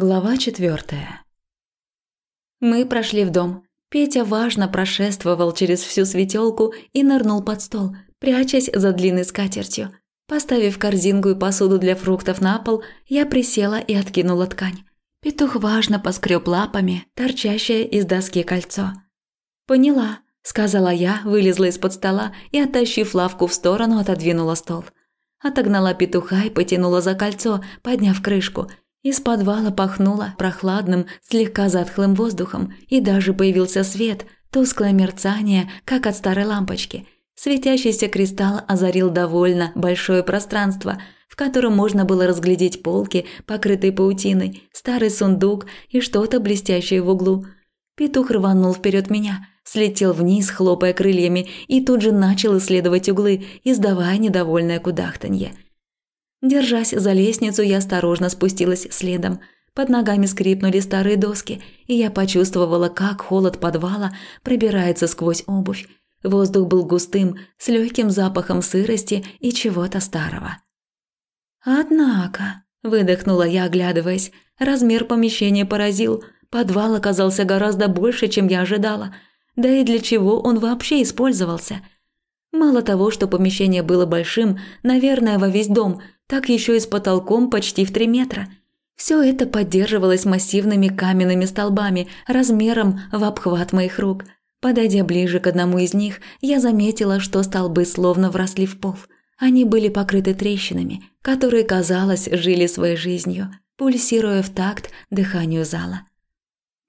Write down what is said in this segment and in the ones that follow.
Глава четвертая. Мы прошли в дом. Петя важно прошествовал через всю светелку и нырнул под стол, прячась за длинной скатертью. Поставив корзинку и посуду для фруктов на пол, я присела и откинула ткань. Петух важно поскреб лапами, торчащее из доски кольцо. «Поняла», – сказала я, вылезла из-под стола и, оттащив лавку в сторону, отодвинула стол. Отогнала петуха и потянула за кольцо, подняв крышку – из подвала пахнуло прохладным, слегка затхлым воздухом, и даже появился свет, тусклое мерцание, как от старой лампочки. Светящийся кристалл озарил довольно большое пространство, в котором можно было разглядеть полки, покрытые паутиной, старый сундук и что-то блестящее в углу. Петух рванул вперед меня, слетел вниз, хлопая крыльями, и тут же начал исследовать углы, издавая недовольное кудахтанье – Держась за лестницу, я осторожно спустилась следом. Под ногами скрипнули старые доски, и я почувствовала, как холод подвала пробирается сквозь обувь. Воздух был густым, с легким запахом сырости и чего-то старого. «Однако», – выдохнула я, оглядываясь, размер помещения поразил. Подвал оказался гораздо больше, чем я ожидала. Да и для чего он вообще использовался? Мало того, что помещение было большим, наверное, во весь дом – так еще и с потолком почти в три метра. Все это поддерживалось массивными каменными столбами размером в обхват моих рук. Подойдя ближе к одному из них, я заметила, что столбы словно вросли в пол. Они были покрыты трещинами, которые, казалось, жили своей жизнью, пульсируя в такт дыханию зала.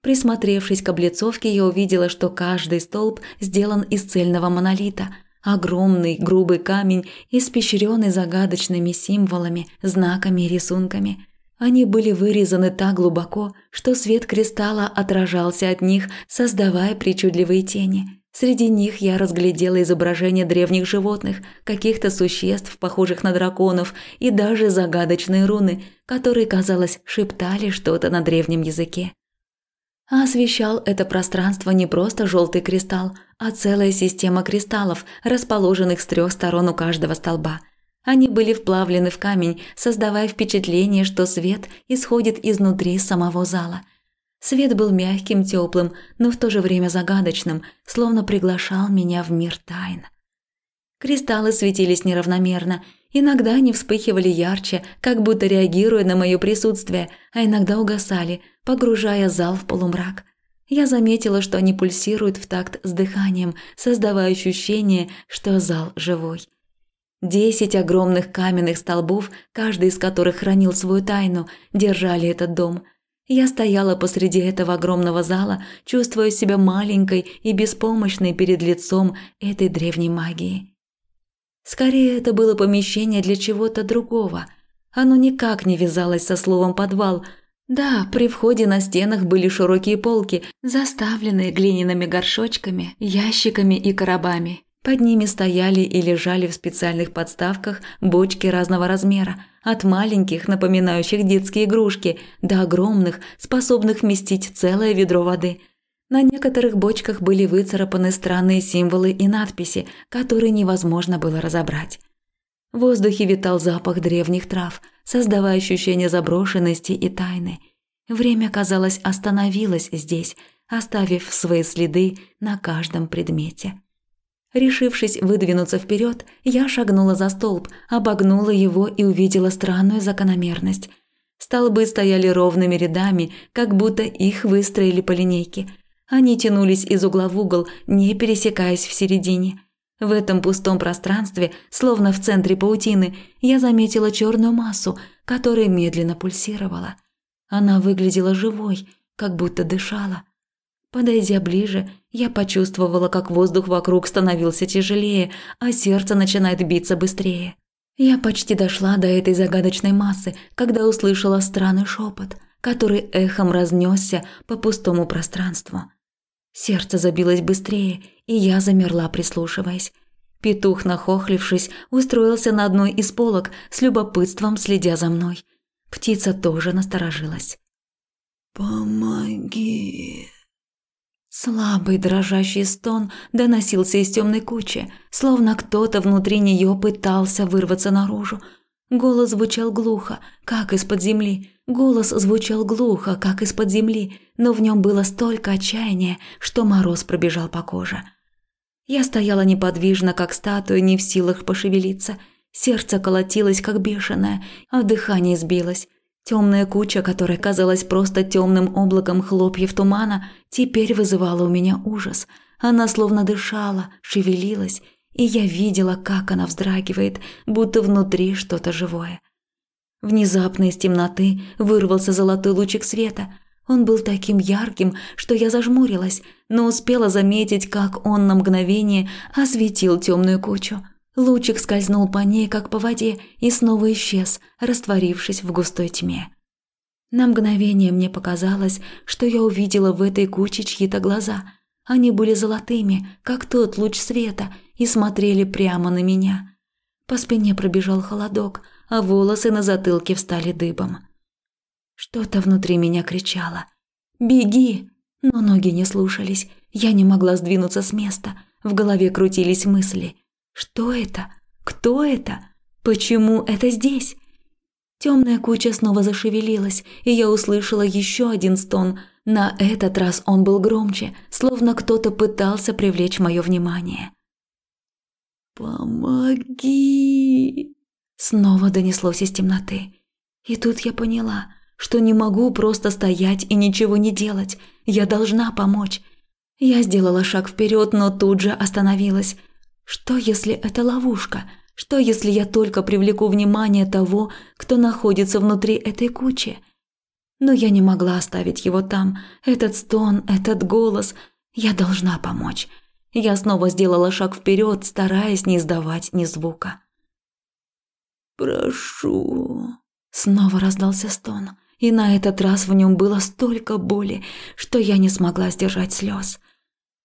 Присмотревшись к облицовке, я увидела, что каждый столб сделан из цельного монолита – Огромный грубый камень, испещренный загадочными символами, знаками и рисунками. Они были вырезаны так глубоко, что свет кристалла отражался от них, создавая причудливые тени. Среди них я разглядела изображения древних животных, каких-то существ, похожих на драконов, и даже загадочные руны, которые, казалось, шептали что-то на древнем языке. А освещал это пространство не просто желтый кристалл, а целая система кристаллов, расположенных с трех сторон у каждого столба. Они были вплавлены в камень, создавая впечатление, что свет исходит изнутри самого зала. Свет был мягким, теплым, но в то же время загадочным, словно приглашал меня в мир тайн. Кристаллы светились неравномерно, иногда они вспыхивали ярче, как будто реагируя на мое присутствие, а иногда угасали – погружая зал в полумрак. Я заметила, что они пульсируют в такт с дыханием, создавая ощущение, что зал живой. Десять огромных каменных столбов, каждый из которых хранил свою тайну, держали этот дом. Я стояла посреди этого огромного зала, чувствуя себя маленькой и беспомощной перед лицом этой древней магии. Скорее, это было помещение для чего-то другого. Оно никак не вязалось со словом «подвал», да, при входе на стенах были широкие полки, заставленные глиняными горшочками, ящиками и коробами. Под ними стояли и лежали в специальных подставках бочки разного размера, от маленьких, напоминающих детские игрушки, до огромных, способных вместить целое ведро воды. На некоторых бочках были выцарапаны странные символы и надписи, которые невозможно было разобрать. В воздухе витал запах древних трав, создавая ощущение заброшенности и тайны. Время, казалось, остановилось здесь, оставив свои следы на каждом предмете. Решившись выдвинуться вперед, я шагнула за столб, обогнула его и увидела странную закономерность. Столбы стояли ровными рядами, как будто их выстроили по линейке. Они тянулись из угла в угол, не пересекаясь в середине – в этом пустом пространстве, словно в центре паутины, я заметила черную массу, которая медленно пульсировала. Она выглядела живой, как будто дышала. Подойдя ближе, я почувствовала, как воздух вокруг становился тяжелее, а сердце начинает биться быстрее. Я почти дошла до этой загадочной массы, когда услышала странный шепот, который эхом разнесся по пустому пространству. Сердце забилось быстрее, и я замерла, прислушиваясь. Петух, нахохлившись, устроился на одной из полок, с любопытством следя за мной. Птица тоже насторожилась. «Помоги!» Слабый дрожащий стон доносился из темной кучи, словно кто-то внутри нее пытался вырваться наружу. Голос звучал глухо, как из-под земли, Голос звучал глухо, как из-под земли, но в нем было столько отчаяния, что мороз пробежал по коже. Я стояла неподвижно, как статуя, не в силах пошевелиться. Сердце колотилось, как бешеное, а дыхание сбилось. Темная куча, которая казалась просто темным облаком хлопьев тумана, теперь вызывала у меня ужас. Она словно дышала, шевелилась, и я видела, как она вздрагивает, будто внутри что-то живое. Внезапно из темноты вырвался золотой лучик света. Он был таким ярким, что я зажмурилась, но успела заметить, как он на мгновение осветил темную кучу. Лучик скользнул по ней, как по воде, и снова исчез, растворившись в густой тьме. На мгновение мне показалось, что я увидела в этой куче чьи-то глаза. Они были золотыми, как тот луч света, и смотрели прямо на меня. По спине пробежал холодок, а волосы на затылке встали дыбом. Что-то внутри меня кричало «Беги!», но ноги не слушались, я не могла сдвинуться с места, в голове крутились мысли – что это? Кто это? Почему это здесь? Темная куча снова зашевелилась, и я услышала еще один стон. На этот раз он был громче, словно кто-то пытался привлечь мое внимание. «Помоги!» Снова донеслось из темноты. И тут я поняла, что не могу просто стоять и ничего не делать. Я должна помочь. Я сделала шаг вперед, но тут же остановилась – что, если это ловушка? Что, если я только привлеку внимание того, кто находится внутри этой кучи? Но я не могла оставить его там. Этот стон, этот голос. Я должна помочь. Я снова сделала шаг вперед, стараясь не издавать ни звука. «Прошу...» Снова раздался стон, и на этот раз в нем было столько боли, что я не смогла сдержать слез.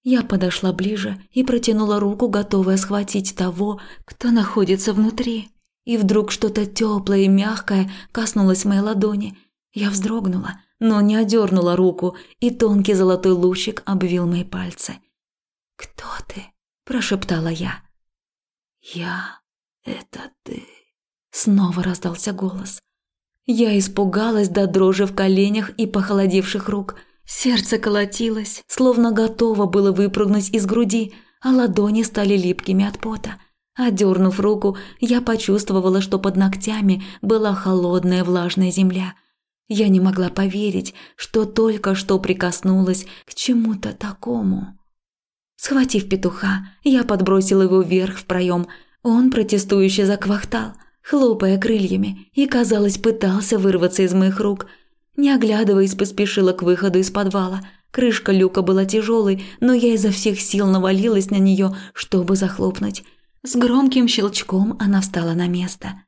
Я подошла ближе и протянула руку, готовая схватить того, кто находится внутри. И вдруг что-то теплое и мягкое коснулось моей ладони. Я вздрогнула, но не одернула руку, и тонкий золотой лучик обвил мои пальцы. «Кто ты?» – прошептала я. «Я – это ты», – снова раздался голос. Я испугалась до дрожи в коленях и похолодевших рук – Сердце колотилось, словно готово было выпрыгнуть из груди, а ладони стали липкими от пота. Отдернув руку, я почувствовала, что под ногтями была холодная влажная земля. Я не могла поверить, что только что прикоснулась к чему-то такому. Схватив петуха, я подбросила его вверх в проем. Он протестующе заквахтал, хлопая крыльями, и, казалось, пытался вырваться из моих рук – не оглядываясь, поспешила к выходу из подвала. Крышка люка была тяжелой, но я изо всех сил навалилась на нее, чтобы захлопнуть. С громким щелчком она встала на место.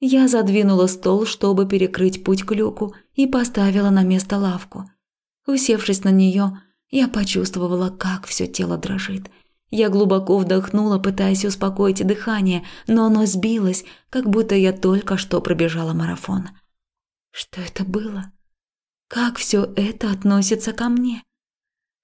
Я задвинула стол, чтобы перекрыть путь к люку, и поставила на место лавку. Усевшись на нее, я почувствовала, как все тело дрожит. Я глубоко вдохнула, пытаясь успокоить дыхание, но оно сбилось, как будто я только что пробежала марафон. Что это было? Как все это относится ко мне?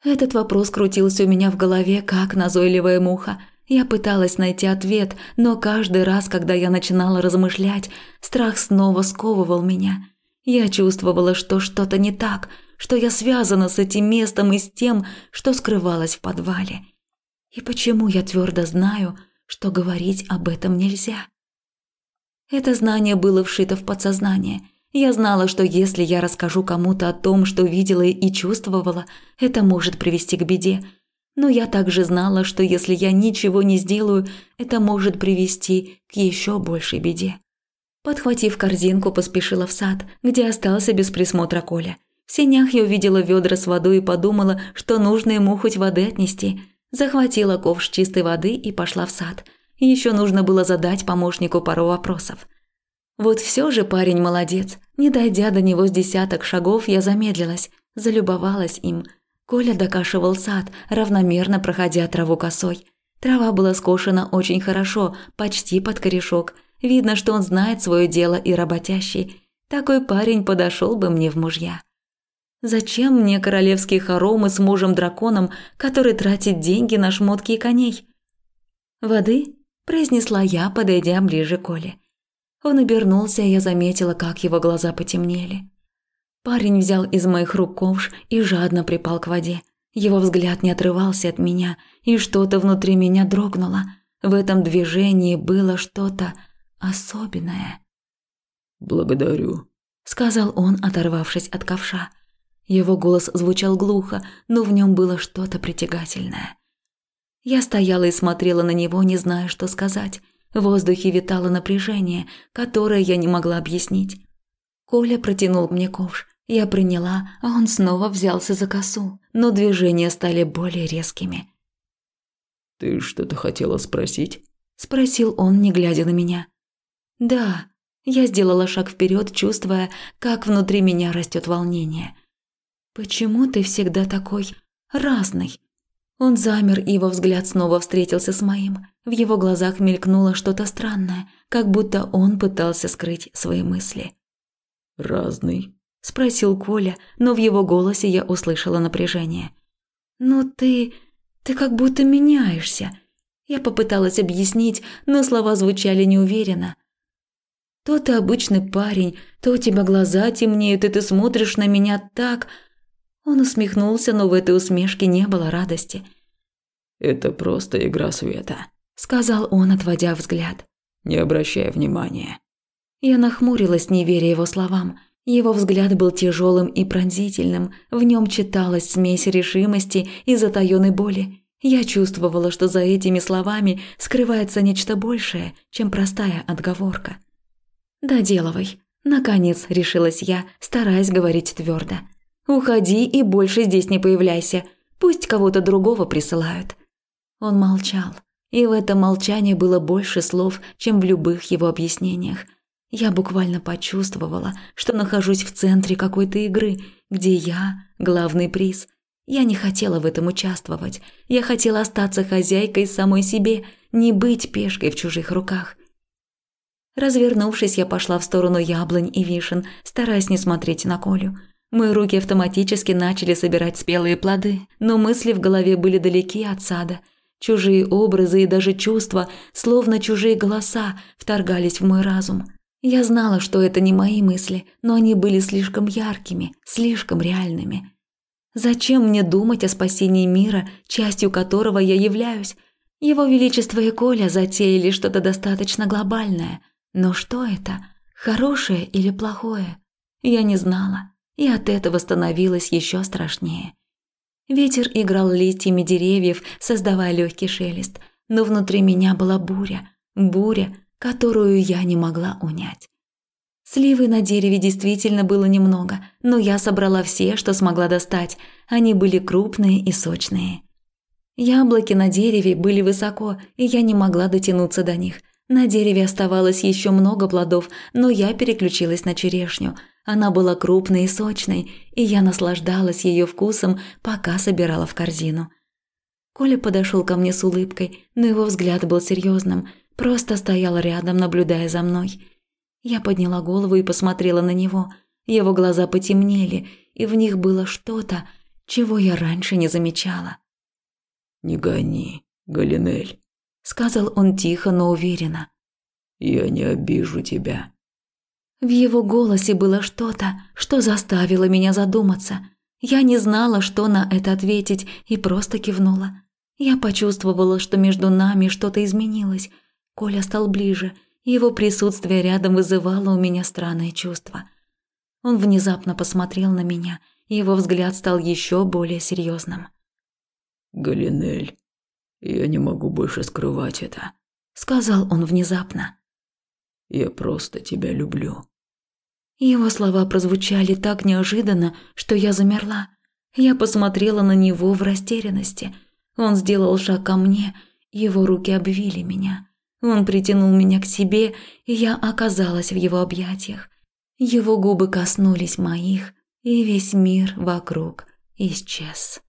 Этот вопрос крутился у меня в голове, как назойливая муха. Я пыталась найти ответ, но каждый раз, когда я начинала размышлять, страх снова сковывал меня. Я чувствовала, что что-то не так, что я связана с этим местом и с тем, что скрывалось в подвале. И почему я твердо знаю, что говорить об этом нельзя? Это знание было вшито в подсознание – я знала, что если я расскажу кому-то о том, что видела и чувствовала, это может привести к беде. Но я также знала, что если я ничего не сделаю, это может привести к еще большей беде. Подхватив корзинку, поспешила в сад, где остался без присмотра Коля. В сенях я увидела ведра с водой и подумала, что нужно ему хоть воды отнести. Захватила ковш чистой воды и пошла в сад. Еще нужно было задать помощнику пару вопросов. Вот все же парень молодец. Не дойдя до него с десяток шагов, я замедлилась, залюбовалась им. Коля докашивал сад, равномерно проходя траву косой. Трава была скошена очень хорошо, почти под корешок. Видно, что он знает свое дело и работящий. Такой парень подошел бы мне в мужья. Зачем мне королевские хоромы с мужем-драконом, который тратит деньги на шмотки и коней? «Воды?» – произнесла я, подойдя ближе к Коле. Он обернулся, и я заметила, как его глаза потемнели. Парень взял из моих рук ковш и жадно припал к воде. Его взгляд не отрывался от меня, и что-то внутри меня дрогнуло. В этом движении было что-то особенное. «Благодарю», – сказал он, оторвавшись от ковша. Его голос звучал глухо, но в нем было что-то притягательное. Я стояла и смотрела на него, не зная, что сказать. В воздухе витало напряжение, которое я не могла объяснить. Коля протянул мне ковш. Я приняла, а он снова взялся за косу, но движения стали более резкими. «Ты что-то хотела спросить?» – спросил он, не глядя на меня. «Да». Я сделала шаг вперед, чувствуя, как внутри меня растет волнение. «Почему ты всегда такой разный?» Он замер, и его взгляд снова встретился с моим. В его глазах мелькнуло что-то странное, как будто он пытался скрыть свои мысли. «Разный?» – спросил Коля, но в его голосе я услышала напряжение. «Ну ты... ты как будто меняешься». Я попыталась объяснить, но слова звучали неуверенно. «То ты обычный парень, то у тебя глаза темнеют, и ты смотришь на меня так...» Он усмехнулся, но в этой усмешке не было радости. «Это просто игра света», – сказал он, отводя взгляд. «Не обращай внимания». Я нахмурилась, не веря его словам. Его взгляд был тяжелым и пронзительным, в нем читалась смесь решимости и затаённой боли. Я чувствовала, что за этими словами скрывается нечто большее, чем простая отговорка. «Доделывай», – наконец решилась я, стараясь говорить твердо. Уходи и больше здесь не появляйся. Пусть кого-то другого присылают». Он молчал, и в этом молчании было больше слов, чем в любых его объяснениях. Я буквально почувствовала, что нахожусь в центре какой-то игры, где я – главный приз. Я не хотела в этом участвовать. Я хотела остаться хозяйкой самой себе, не быть пешкой в чужих руках. Развернувшись, я пошла в сторону яблонь и вишен, стараясь не смотреть на Колю – Мои руки автоматически начали собирать спелые плоды, но мысли в голове были далеки от сада. Чужие образы и даже чувства, словно чужие голоса, вторгались в мой разум. Я знала, что это не мои мысли, но они были слишком яркими, слишком реальными. Зачем мне думать о спасении мира, частью которого я являюсь? Его Величество и Коля затеяли что-то достаточно глобальное. Но что это? Хорошее или плохое? Я не знала и от этого становилось еще страшнее. Ветер играл листьями деревьев, создавая легкий шелест, но внутри меня была буря, буря, которую я не могла унять. Сливы на дереве действительно было немного, но я собрала все, что смогла достать. Они были крупные и сочные. Яблоки на дереве были высоко, и я не могла дотянуться до них. На дереве оставалось еще много плодов, но я переключилась на черешню – она была крупной и сочной, и я наслаждалась ее вкусом, пока собирала в корзину. Коля подошел ко мне с улыбкой, но его взгляд был серьезным, просто стоял рядом, наблюдая за мной. Я подняла голову и посмотрела на него. Его глаза потемнели, и в них было что-то, чего я раньше не замечала. «Не гони, Галинель», — сказал он тихо, но уверенно. «Я не обижу тебя». В его голосе было что-то, что заставило меня задуматься. Я не знала, что на это ответить, и просто кивнула. Я почувствовала, что между нами что-то изменилось. Коля стал ближе, его присутствие рядом вызывало у меня странное чувство. Он внезапно посмотрел на меня, и его взгляд стал еще более серьезным. «Галинель, я не могу больше скрывать это», — сказал он внезапно. Я просто тебя люблю». Его слова прозвучали так неожиданно, что я замерла. Я посмотрела на него в растерянности. Он сделал шаг ко мне, его руки обвили меня. Он притянул меня к себе, и я оказалась в его объятиях. Его губы коснулись моих, и весь мир вокруг исчез.